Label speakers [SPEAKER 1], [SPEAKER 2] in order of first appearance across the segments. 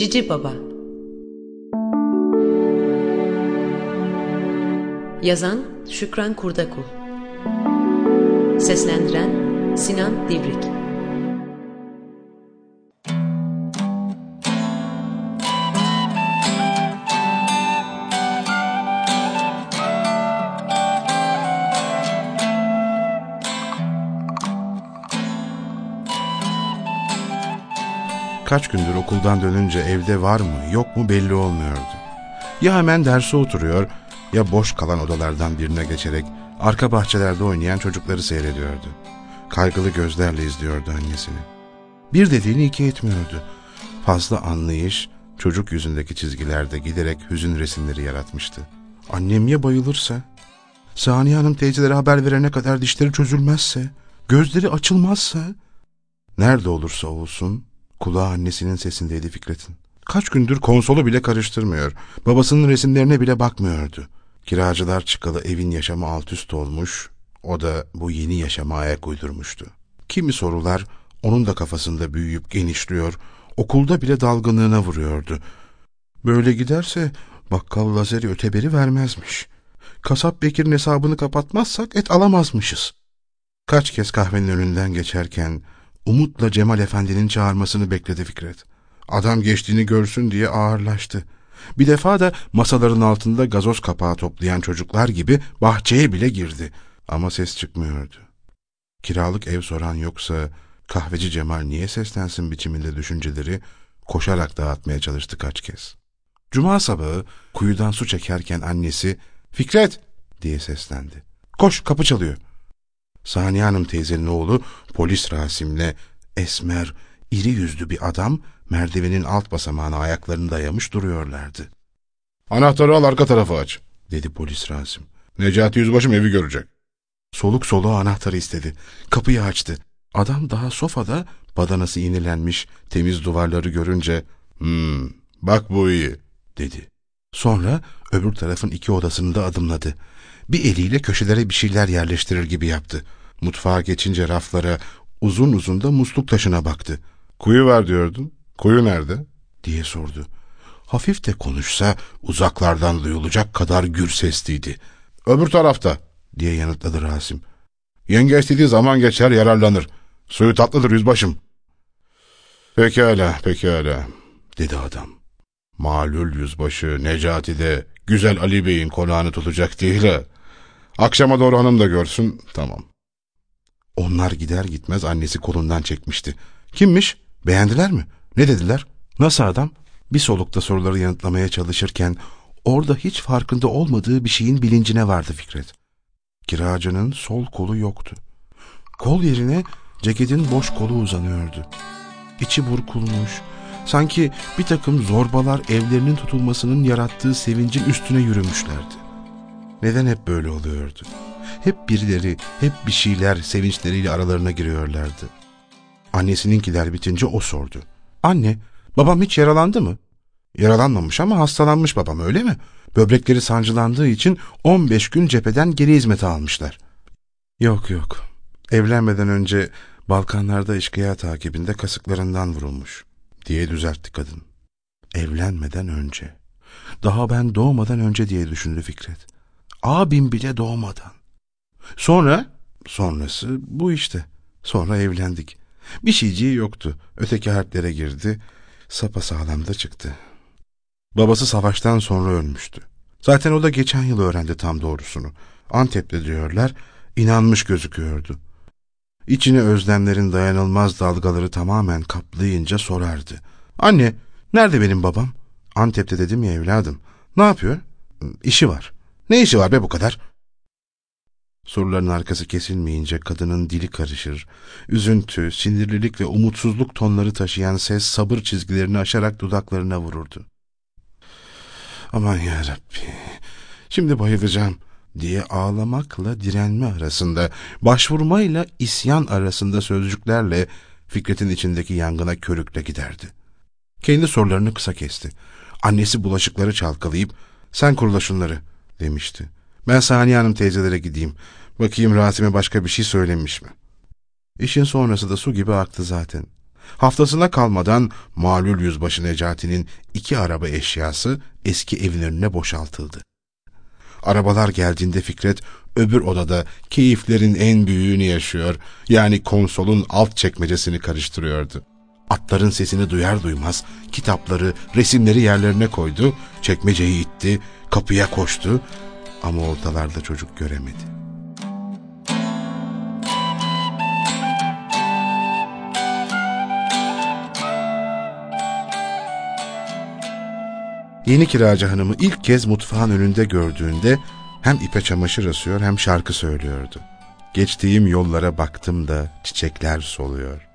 [SPEAKER 1] Cici Baba. Yazan Şükran Kurdakul Seslendiren Sinan Divrik
[SPEAKER 2] Kaç gündür okuldan dönünce evde var mı yok mu belli olmuyordu. Ya hemen derse oturuyor ya boş kalan odalardan birine geçerek arka bahçelerde oynayan çocukları seyrediyordu. Kaygılı gözlerle izliyordu annesini. Bir dediğini iki etmiyordu. Fazla anlayış çocuk yüzündeki çizgilerde giderek hüzün resimleri yaratmıştı. Annem ya bayılırsa? Saniye Hanım teyzelere haber verene kadar dişleri çözülmezse? Gözleri açılmazsa? Nerede olursa olsun Kulağı annesinin sesindeydi Fikret'in. Kaç gündür konsolu bile karıştırmıyor. Babasının resimlerine bile bakmıyordu. Kiracılar çıkalı evin yaşamı alt üst olmuş. O da bu yeni yaşama ayak uydurmuştu. Kimi sorular onun da kafasında büyüyüp genişliyor. Okulda bile dalgınlığına vuruyordu. Böyle giderse bakkal Lazeri öteberi vermezmiş. Kasap Bekir'in hesabını kapatmazsak et alamazmışız. Kaç kez kahvenin önünden geçerken Umutla Cemal Efendi'nin çağırmasını bekledi Fikret. Adam geçtiğini görsün diye ağırlaştı. Bir defa da masaların altında gazoz kapağı toplayan çocuklar gibi bahçeye bile girdi. Ama ses çıkmıyordu. Kiralık ev soran yoksa kahveci Cemal niye seslensin biçiminde düşünceleri koşarak dağıtmaya çalıştı kaç kez. Cuma sabahı kuyudan su çekerken annesi Fikret diye seslendi. Koş kapı çalıyor. Saniye Hanım teyzenin oğlu polis Rasim'le esmer, iri yüzlü bir adam merdivenin alt basamağına ayaklarını dayamış duruyorlardı.
[SPEAKER 3] Anahtarı al arka tarafı aç,
[SPEAKER 2] dedi polis Rasim.
[SPEAKER 3] Necati Yüzbaşım evi görecek.
[SPEAKER 2] Soluk soluğa anahtarı istedi. Kapıyı açtı. Adam daha sofada badanası inilenmiş temiz duvarları görünce
[SPEAKER 3] ''Hmm, bak bu iyi.'' dedi.
[SPEAKER 2] Sonra öbür tarafın iki odasını da adımladı. Bir eliyle köşelere bir şeyler yerleştirir gibi yaptı. Mutfağa geçince raflara uzun uzun da musluk taşına baktı.
[SPEAKER 3] Kuyu var diyordun. Kuyu nerede?
[SPEAKER 2] diye sordu. Hafif de konuşsa uzaklardan duyulacak kadar gür sesliydi.
[SPEAKER 3] Öbür tarafta
[SPEAKER 2] diye yanıtladı Rasim.
[SPEAKER 3] Yenge istediği zaman geçer yararlanır. Suyu tatlıdır yüzbaşım. Pekala, pekala, dedi adam. Malul yüzbaşı Necati de güzel Ali Bey'in konağını tutacak değil ha. Akşama doğru hanım da görsün, tamam.
[SPEAKER 2] Onlar gider gitmez annesi kolundan çekmişti. Kimmiş? Beğendiler mi? Ne dediler? Nasıl adam? Bir solukta soruları yanıtlamaya çalışırken orada hiç farkında olmadığı bir şeyin bilincine vardı Fikret. Kiracının sol kolu yoktu. Kol yerine ceketin boş kolu uzanıyordu. İçi burkulmuş, sanki bir takım zorbalar evlerinin tutulmasının yarattığı sevincin üstüne yürümüşlerdi. Neden hep böyle oluyordu? Hep birileri, hep bir şeyler sevinçleriyle aralarına giriyorlardı. Annesininkiler bitince o sordu. Anne, babam hiç yaralandı mı? Yaralanmamış ama hastalanmış babam öyle mi? Böbrekleri sancılandığı için 15 gün cepheden geri hizmete almışlar. Yok yok. Evlenmeden önce Balkanlarda işkıya takibinde kasıklarından vurulmuş diye düzeltti kadın. Evlenmeden önce. Daha ben doğmadan önce diye düşündü Fikret. Abim bile doğmadan. Sonra? Sonrası bu işte. Sonra evlendik. Bir şeyciği yoktu. Öteki harplere girdi. Sapa sağlamda çıktı. Babası savaştan sonra ölmüştü. Zaten o da geçen yıl öğrendi tam doğrusunu. Antep'te diyorlar, inanmış gözüküyordu. İçine özlemlerin dayanılmaz dalgaları tamamen kaplayınca sorardı. Anne, nerede benim babam? Antep'te dedim ya evladım. Ne yapıyor? İşi var. Ne işi var be bu kadar? Soruların arkası kesilmeyince kadının dili karışır. Üzüntü, sinirlilik ve umutsuzluk tonları taşıyan ses sabır çizgilerini aşarak dudaklarına vururdu. Aman ya Rabbi, şimdi bayılacağım diye ağlamakla direnme arasında, başvurmayla isyan arasında sözcüklerle Fikret'in içindeki yangına körükle giderdi. Kendi sorularını kısa kesti. Annesi bulaşıkları çalkalayıp, sen kurula şunları demişti. Ben Saniye Hanım teyzelere gideyim. Bakayım Rasim'e başka bir şey söylemiş mi? İşin sonrası da su gibi aktı zaten. Haftasına kalmadan malul yüzbaşı Necati'nin iki araba eşyası eski evin önüne boşaltıldı. Arabalar geldiğinde Fikret öbür odada keyiflerin en büyüğünü yaşıyor. Yani konsolun alt çekmecesini karıştırıyordu. Atların sesini duyar duymaz kitapları, resimleri yerlerine koydu, çekmeceyi itti, kapıya koştu ama ortalarda çocuk göremedi. Yeni kiracı hanımı ilk kez mutfağın önünde gördüğünde hem ipe çamaşır asıyor hem şarkı söylüyordu. Geçtiğim yollara baktım da çiçekler soluyor.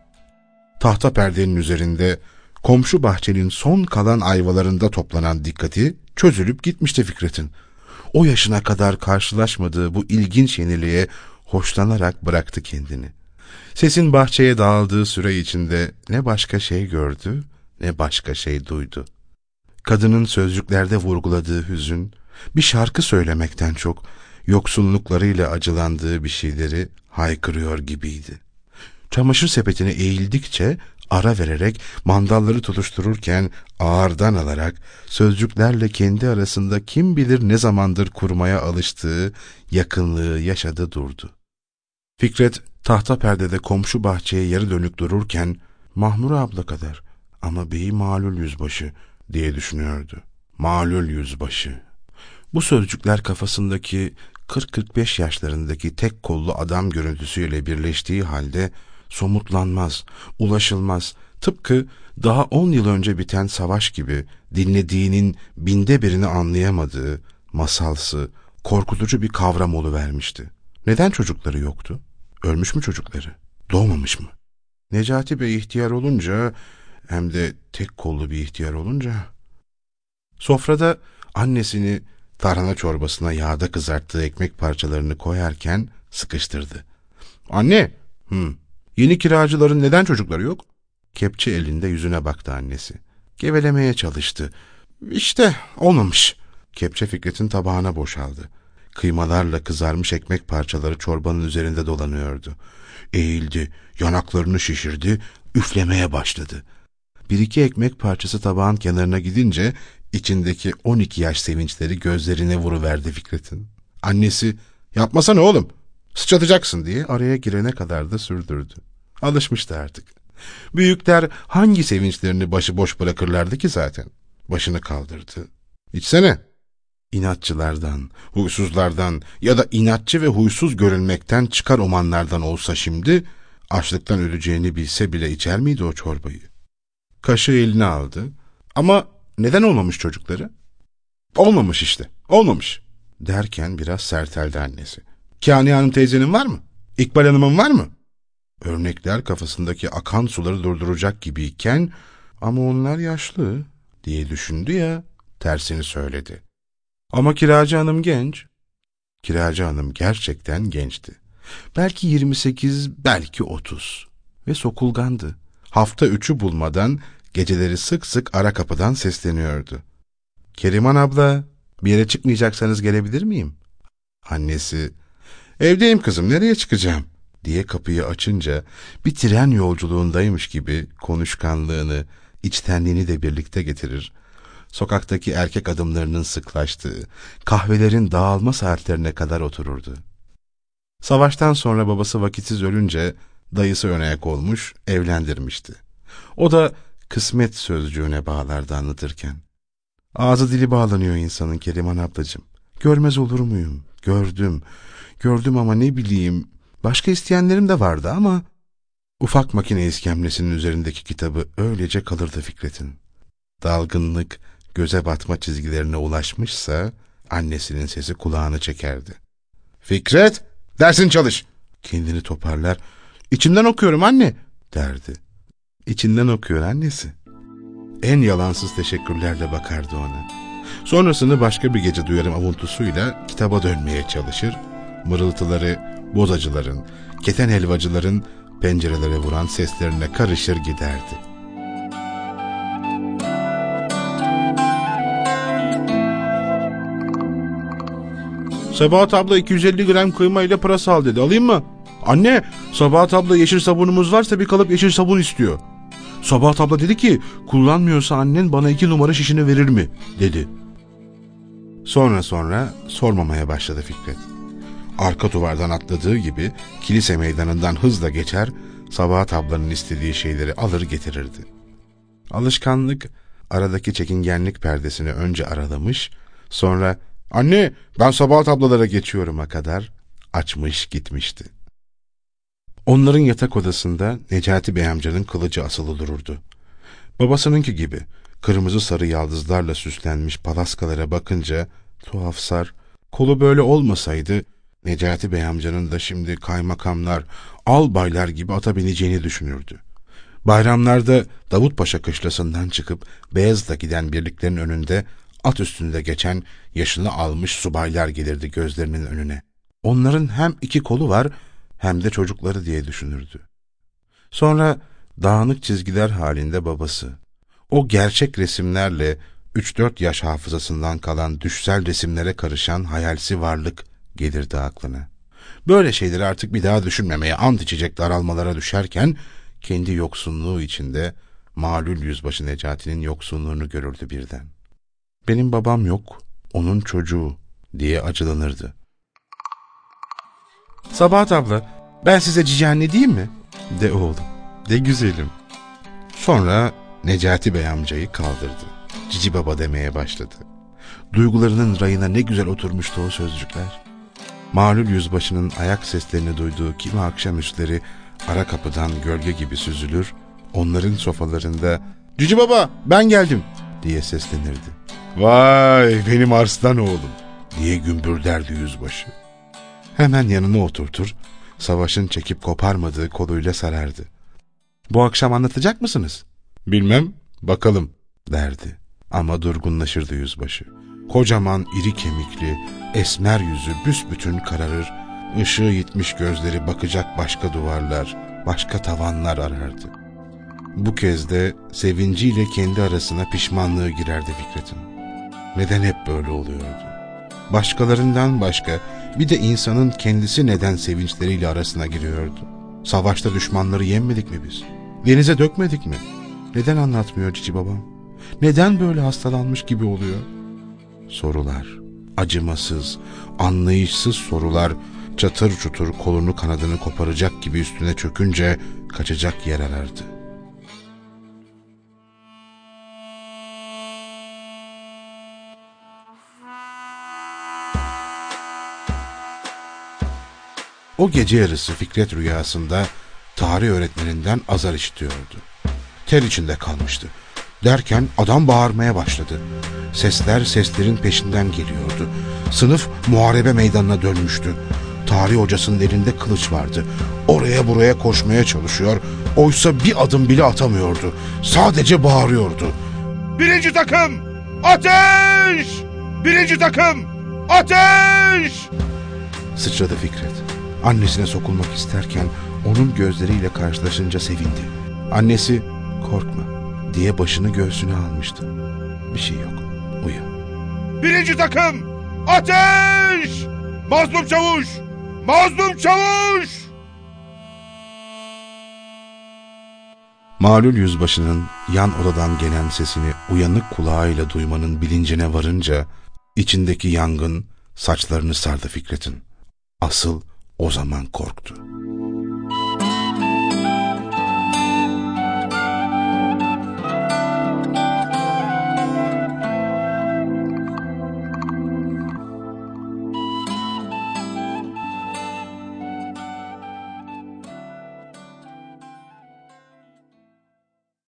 [SPEAKER 2] Tahta perdenin üzerinde komşu bahçenin son kalan ayvalarında toplanan dikkati çözülüp gitmişti Fikret'in. O yaşına kadar karşılaşmadığı bu ilginç yeniliğe hoşlanarak bıraktı kendini. Sesin bahçeye dağıldığı süre içinde ne başka şey gördü ne başka şey duydu. Kadının sözcüklerde vurguladığı hüzün, bir şarkı söylemekten çok yoksulluklarıyla acılandığı bir şeyleri haykırıyor gibiydi. Çamaşır sepetine eğildikçe ara vererek mandalları tutuştururken ağırdan alarak sözcüklerle kendi arasında kim bilir ne zamandır kurmaya alıştığı yakınlığı yaşadı durdu. Fikret tahta perdede komşu bahçeye yarı dönük dururken Mahmur abla kadar ama beyi malul yüzbaşı diye düşünüyordu. Malul yüzbaşı. Bu sözcükler kafasındaki 40-45 yaşlarındaki tek kollu adam görüntüsüyle birleştiği halde somutlanmaz, ulaşılmaz, tıpkı daha on yıl önce biten savaş gibi dinlediğinin binde birini anlayamadığı, masalsı, korkutucu bir kavram vermişti. Neden çocukları yoktu? Ölmüş mü çocukları? Doğmamış mı? Necati Bey ihtiyar olunca hem de tek kollu bir ihtiyar olunca. Sofrada annesini tarhana çorbasına yağda kızarttığı ekmek parçalarını koyarken sıkıştırdı. Anne, hı, yeni kiracıların neden çocukları yok? Kepçe elinde yüzüne baktı annesi. Gevelemeye çalıştı. İşte olmamış. Kepçe Fikret'in tabağına boşaldı. Kıymalarla kızarmış ekmek parçaları çorbanın üzerinde dolanıyordu. Eğildi, yanaklarını şişirdi, üflemeye başladı. Bir iki ekmek parçası tabağın kenarına gidince içindeki 12 yaş sevinçleri gözlerine vuruverdi Fikret'in. Annesi yapmasana oğlum sıçratacaksın diye araya girene kadar da sürdürdü. Alışmıştı artık. Büyükler hangi sevinçlerini başıboş bırakırlardı ki zaten? Başını kaldırdı. İçsene. İnatçılardan, huysuzlardan ya da inatçı ve huysuz görünmekten çıkar omanlardan olsa şimdi açlıktan öleceğini bilse bile içer miydi o çorbayı? Kaşığı eline aldı. Ama neden olmamış çocukları? Olmamış işte, olmamış. Derken biraz serteldi annesi. Kani Hanım teyzenin var mı? İkbal Hanım'ın var mı? Örnekler kafasındaki akan suları durduracak gibiyken ama onlar yaşlı diye düşündü ya tersini söyledi. Ama kiracı hanım genç. Kiracı hanım gerçekten gençti. Belki 28, belki 30 ve sokulgandı. Hafta üçü bulmadan Geceleri sık sık ara kapıdan sesleniyordu. Keriman abla, bir yere çıkmayacaksanız gelebilir miyim? Annesi, evdeyim kızım nereye çıkacağım? diye kapıyı açınca bir tren yolculuğundaymış gibi konuşkanlığını, içtenliğini de birlikte getirir. Sokaktaki erkek adımlarının sıklaştığı, kahvelerin dağılma saatlerine kadar otururdu. Savaştan sonra babası vakitsiz ölünce dayısı önayak olmuş, evlendirmişti. O da kısmet sözcüğüne bağlardı anlatırken. Ağzı dili bağlanıyor insanın Keriman ablacığım. Görmez olur muyum? Gördüm. Gördüm ama ne bileyim. Başka isteyenlerim de vardı ama... Ufak makine iskemlesinin üzerindeki kitabı öylece kalırdı Fikret'in. Dalgınlık göze batma çizgilerine ulaşmışsa annesinin sesi kulağını çekerdi. Fikret, dersin çalış. Kendini toparlar. İçimden okuyorum anne, derdi. İçinden okuyor annesi. En yalansız teşekkürlerle bakardı ona. Sonrasını başka bir gece duyarım avuntusuyla kitaba dönmeye çalışır. Mırıltıları bozacıların, keten helvacıların pencerelere vuran seslerine karışır giderdi. Sabahat abla 250 gram kıyma ile pırasa al dedi. Alayım mı? Anne, Sabahat abla yeşil sabunumuz varsa bir kalıp yeşil sabun istiyor. Sabahat abla dedi ki kullanmıyorsa annen bana iki numara şişini verir mi dedi. Sonra sonra sormamaya başladı Fikret. Arka duvardan atladığı gibi kilise meydanından hızla geçer, Sabahat ablanın istediği şeyleri alır getirirdi. Alışkanlık aradaki çekingenlik perdesini önce aralamış, sonra anne ben Sabahat ablalara geçiyorum'a kadar açmış gitmişti. Onların yatak odasında Necati Bey amcanın kılıcı asılı dururdu. Babasınınki gibi kırmızı sarı yaldızlarla süslenmiş palaskalara bakınca tuhafsar, kolu böyle olmasaydı Necati Bey amcanın da şimdi kaymakamlar, albaylar gibi ata bineceğini düşünürdü. Bayramlarda Davutpaşa kışlasından çıkıp Beyazıt'a giden birliklerin önünde at üstünde geçen yaşını almış subaylar gelirdi gözlerinin önüne. Onların hem iki kolu var hem de çocukları diye düşünürdü. Sonra dağınık çizgiler halinde babası. O gerçek resimlerle 3-4 yaş hafızasından kalan düşsel resimlere karışan hayalsi varlık gelirdi aklına. Böyle şeyleri artık bir daha düşünmemeye ant içecek daralmalara düşerken kendi yoksunluğu içinde malul yüzbaşı Necati'nin yoksunluğunu görürdü birden. Benim babam yok, onun çocuğu diye acılanırdı. Sabahat abla, ben size cici anne diyeyim mi? De oğlum, de güzelim. Sonra Necati Bey amcayı kaldırdı. Cici baba demeye başladı. Duygularının rayına ne güzel oturmuştu o sözcükler. Malul yüzbaşının ayak seslerini duyduğu kimi akşamüstleri ara kapıdan gölge gibi süzülür, onların sofalarında ''Cici baba ben geldim'' diye seslenirdi. ''Vay benim arslan oğlum'' diye gümbürderdi yüzbaşı. Hemen yanına oturtur, savaşın çekip koparmadığı koluyla sarardı. ''Bu akşam anlatacak mısınız?'' ''Bilmem, bakalım'' derdi. Ama durgunlaşırdı yüzbaşı. Kocaman iri kemikli, esmer yüzü büsbütün kararır, ışığı yitmiş gözleri bakacak başka duvarlar, başka tavanlar arardı. Bu kez de sevinciyle kendi arasına pişmanlığı girerdi Fikret'in. Neden hep böyle oluyordu? Başkalarından başka bir de insanın kendisi neden sevinçleriyle arasına giriyordu? Savaşta düşmanları yenmedik mi biz? Denize dökmedik mi? Neden anlatmıyor cici babam? Neden böyle hastalanmış gibi oluyor? Sorular, acımasız, anlayışsız sorular çatır çutur kolunu kanadını koparacak gibi üstüne çökünce kaçacak yer arardı. O gece yarısı Fikret rüyasında tarih öğretmeninden azar işitiyordu. Ter içinde kalmıştı. Derken adam bağırmaya başladı. Sesler seslerin peşinden geliyordu. Sınıf muharebe meydanına dönmüştü. Tarih hocasının elinde kılıç vardı. Oraya buraya koşmaya çalışıyor. Oysa bir adım bile atamıyordu. Sadece bağırıyordu. Birinci takım! Ateş! Birinci takım! Ateş! Sıçradı Fikret. Annesine sokulmak isterken onun gözleriyle karşılaşınca sevindi. Annesi korkma diye başını göğsüne almıştı. Bir şey yok. Uyu. Birinci takım! Ateş! Mazlum çavuş! Mazlum çavuş! Malul yüzbaşının yan odadan gelen sesini uyanık kulağıyla duymanın bilincine varınca içindeki yangın saçlarını sardı Fikret'in. Asıl o zaman korktu.